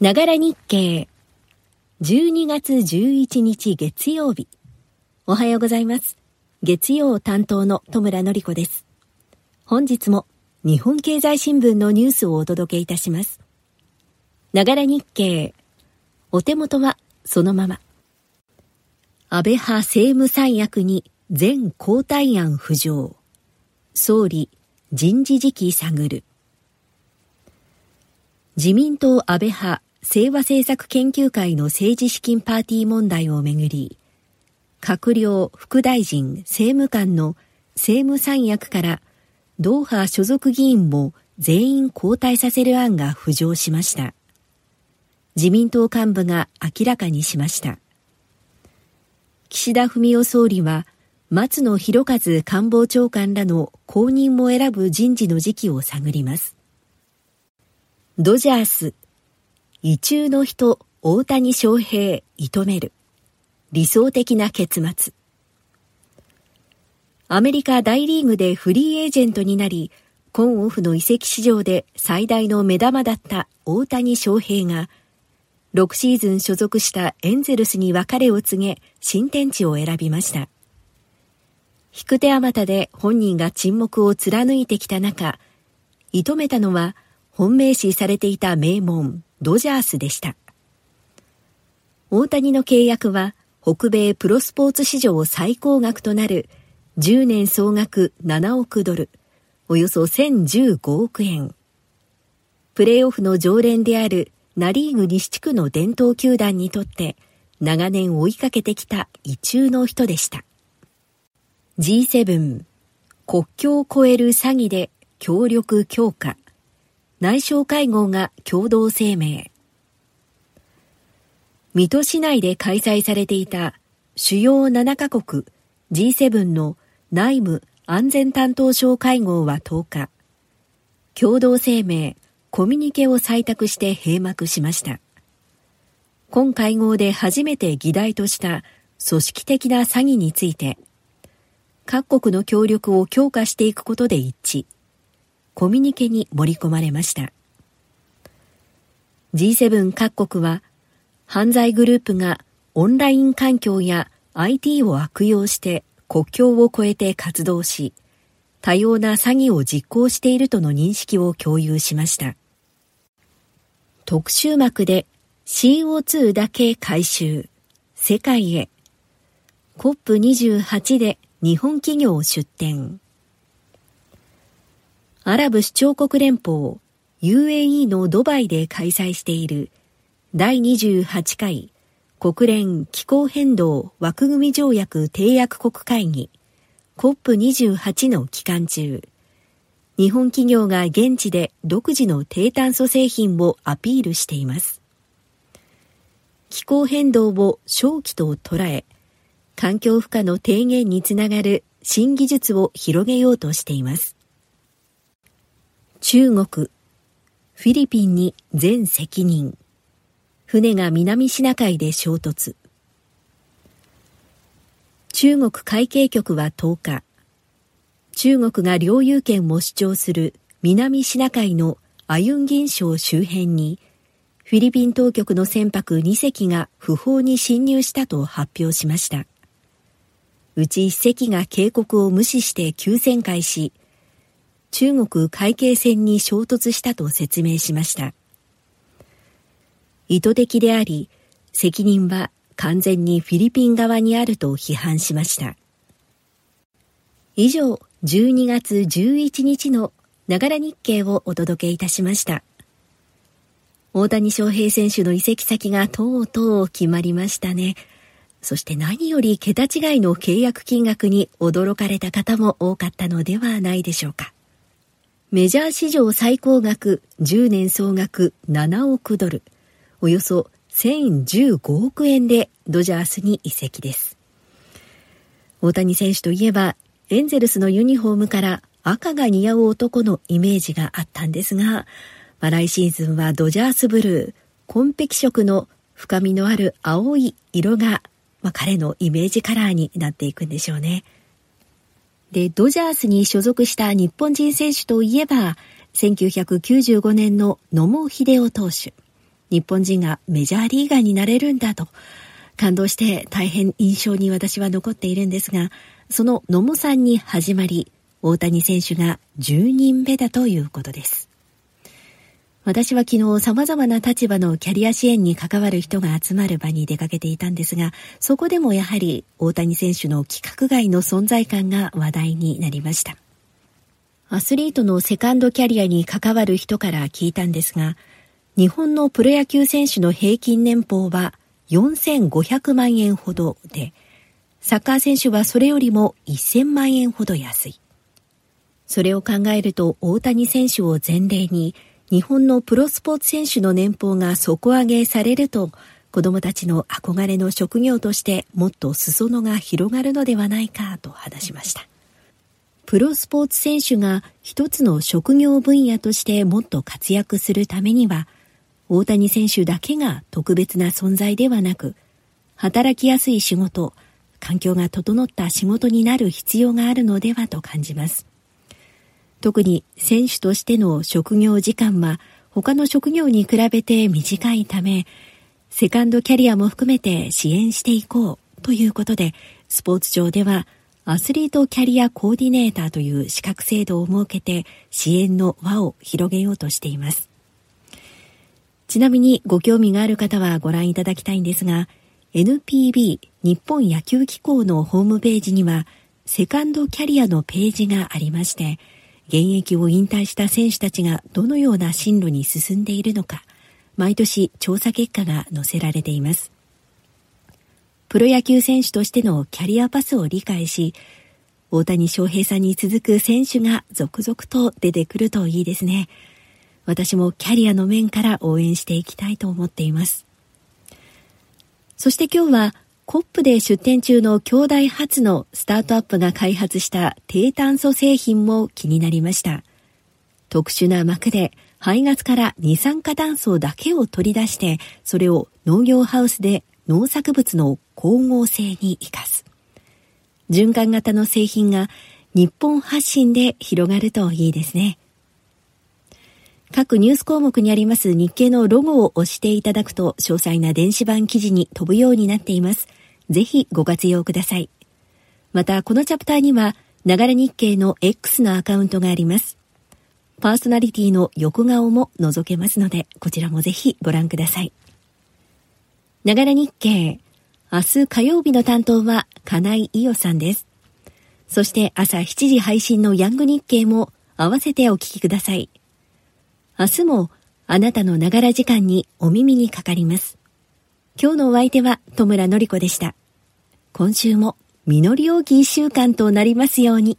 ながら日経。12月11日月曜日。おはようございます。月曜担当の戸村のり子です。本日も日本経済新聞のニュースをお届けいたします。ながら日経。お手元はそのまま。安倍派政務三役に全交代案浮上。総理人事時期探る。自民党安倍派清和政策研究会の政治資金パーティー問題をめぐり、閣僚、副大臣、政務官の政務三役から同派所属議員も全員交代させる案が浮上しました。自民党幹部が明らかにしました。岸田文雄総理は松野博一官房長官らの後任も選ぶ人事の時期を探ります。ドジャース異中の人、大谷翔平、射止める。理想的な結末。アメリカ大リーグでフリーエージェントになり、今オフの移籍市場で最大の目玉だった大谷翔平が、6シーズン所属したエンゼルスに別れを告げ、新天地を選びました。引く手あまたで本人が沈黙を貫いてきた中、射止めたのは本命視されていた名門、ドジャースでした。大谷の契約は北米プロスポーツ史上最高額となる10年総額7億ドル、およそ1015億円。プレーオフの常連であるナリーグ西地区の伝統球団にとって長年追いかけてきた異中の人でした。G7 国境を越える詐欺で協力強化内相会合が共同声明。水戸市内で開催されていた主要7カ国 G7 の内務安全担当省会合は10日、共同声明、コミュニケを採択して閉幕しました。今会合で初めて議題とした組織的な詐欺について、各国の協力を強化していくことで一致。コミュニケに盛り込まれました。G7 各国は犯罪グループがオンライン環境や IT を悪用して国境を越えて活動し、多様な詐欺を実行しているとの認識を共有しました。特集幕で CO2 だけ回収、世界へ。COP28 で日本企業出展。アラブ首長国連邦 UAE のドバイで開催している第28回国連気候変動枠組み条約締約国会議 COP28 の期間中、日本企業が現地で独自の低炭素製品をアピールしています。気候変動を正気と捉え、環境負荷の低減につながる新技術を広げようとしています。中国、フィリピンに全責任。船が南シナ海で衝突。中国海警局は10日、中国が領有権を主張する南シナ海のアユンギン礁周辺に、フィリピン当局の船舶2隻が不法に侵入したと発表しました。うち1隻が警告を無視して急旋回し、中国海警船に衝突したと説明しました。意図的であり、責任は完全にフィリピン側にあると批判しました。以上、12月11日のながら日経をお届けいたしました。大谷翔平選手の移籍先がとうとう決まりましたね。そして何より桁違いの契約金額に驚かれた方も多かったのではないでしょうか。メジャー史上最高額10年総額7億ドル、およそ1015億円でドジャースに移籍です。大谷選手といえば、エンゼルスのユニフォームから赤が似合う男のイメージがあったんですが、まあ、来シーズンはドジャースブルー、紺碧色の深みのある青い色が、まあ、彼のイメージカラーになっていくんでしょうね。で、ドジャースに所属した日本人選手といえば、1995年の野茂秀夫投手、日本人がメジャーリーガーになれるんだと感動して大変印象に私は残っているんですが、その野茂さんに始まり、大谷選手が10人目だということです。私は昨日様々な立場のキャリア支援に関わる人が集まる場に出かけていたんですが、そこでもやはり大谷選手の規格外の存在感が話題になりました。アスリートのセカンドキャリアに関わる人から聞いたんですが、日本のプロ野球選手の平均年俸は4500万円ほどで、サッカー選手はそれよりも1000万円ほど安い。それを考えると大谷選手を前例に日本のプロスポーツ選手の年俸が底上げされると子供たちの憧れの職業としてもっと裾野が広がるのではないかと話しました。プロスポーツ選手が一つの職業分野としてもっと活躍するためには大谷選手だけが特別な存在ではなく働きやすい仕事、環境が整った仕事になる必要があるのではと感じます。特に選手としての職業時間は他の職業に比べて短いため、セカンドキャリアも含めて支援していこうということで、スポーツ庁ではアスリートキャリアコーディネーターという資格制度を設けて支援の輪を広げようとしています。ちなみにご興味がある方はご覧いただきたいんですが、NPB 日本野球機構のホームページにはセカンドキャリアのページがありまして、現役を引退した選手たちがどのような進路に進んでいるのか、毎年調査結果が載せられています。プロ野球選手としてのキャリアパスを理解し、大谷翔平さんに続く選手が続々と出てくるといいですね。私もキャリアの面から応援していきたいと思っています。そして今日はコップで出展中の兄弟初のスタートアップが開発した低炭素製品も気になりました。特殊な膜で排ガスから二酸化炭素だけを取り出して、それを農業ハウスで農作物の光合成に活かす。循環型の製品が日本発信で広がるといいですね。各ニュース項目にあります日経のロゴを押していただくと詳細な電子版記事に飛ぶようになっています。ぜひご活用ください。また、このチャプターには、ながら日経の X のアカウントがあります。パーソナリティの横顔も覗けますので、こちらもぜひご覧ください。ながら日経、明日火曜日の担当は金井伊代さんです。そして朝7時配信のヤング日経も合わせてお聞きください。明日もあなたのながら時間にお耳にかかります。今日のお相手は戸村のり子でした。今週も実り多き一週間となりますように。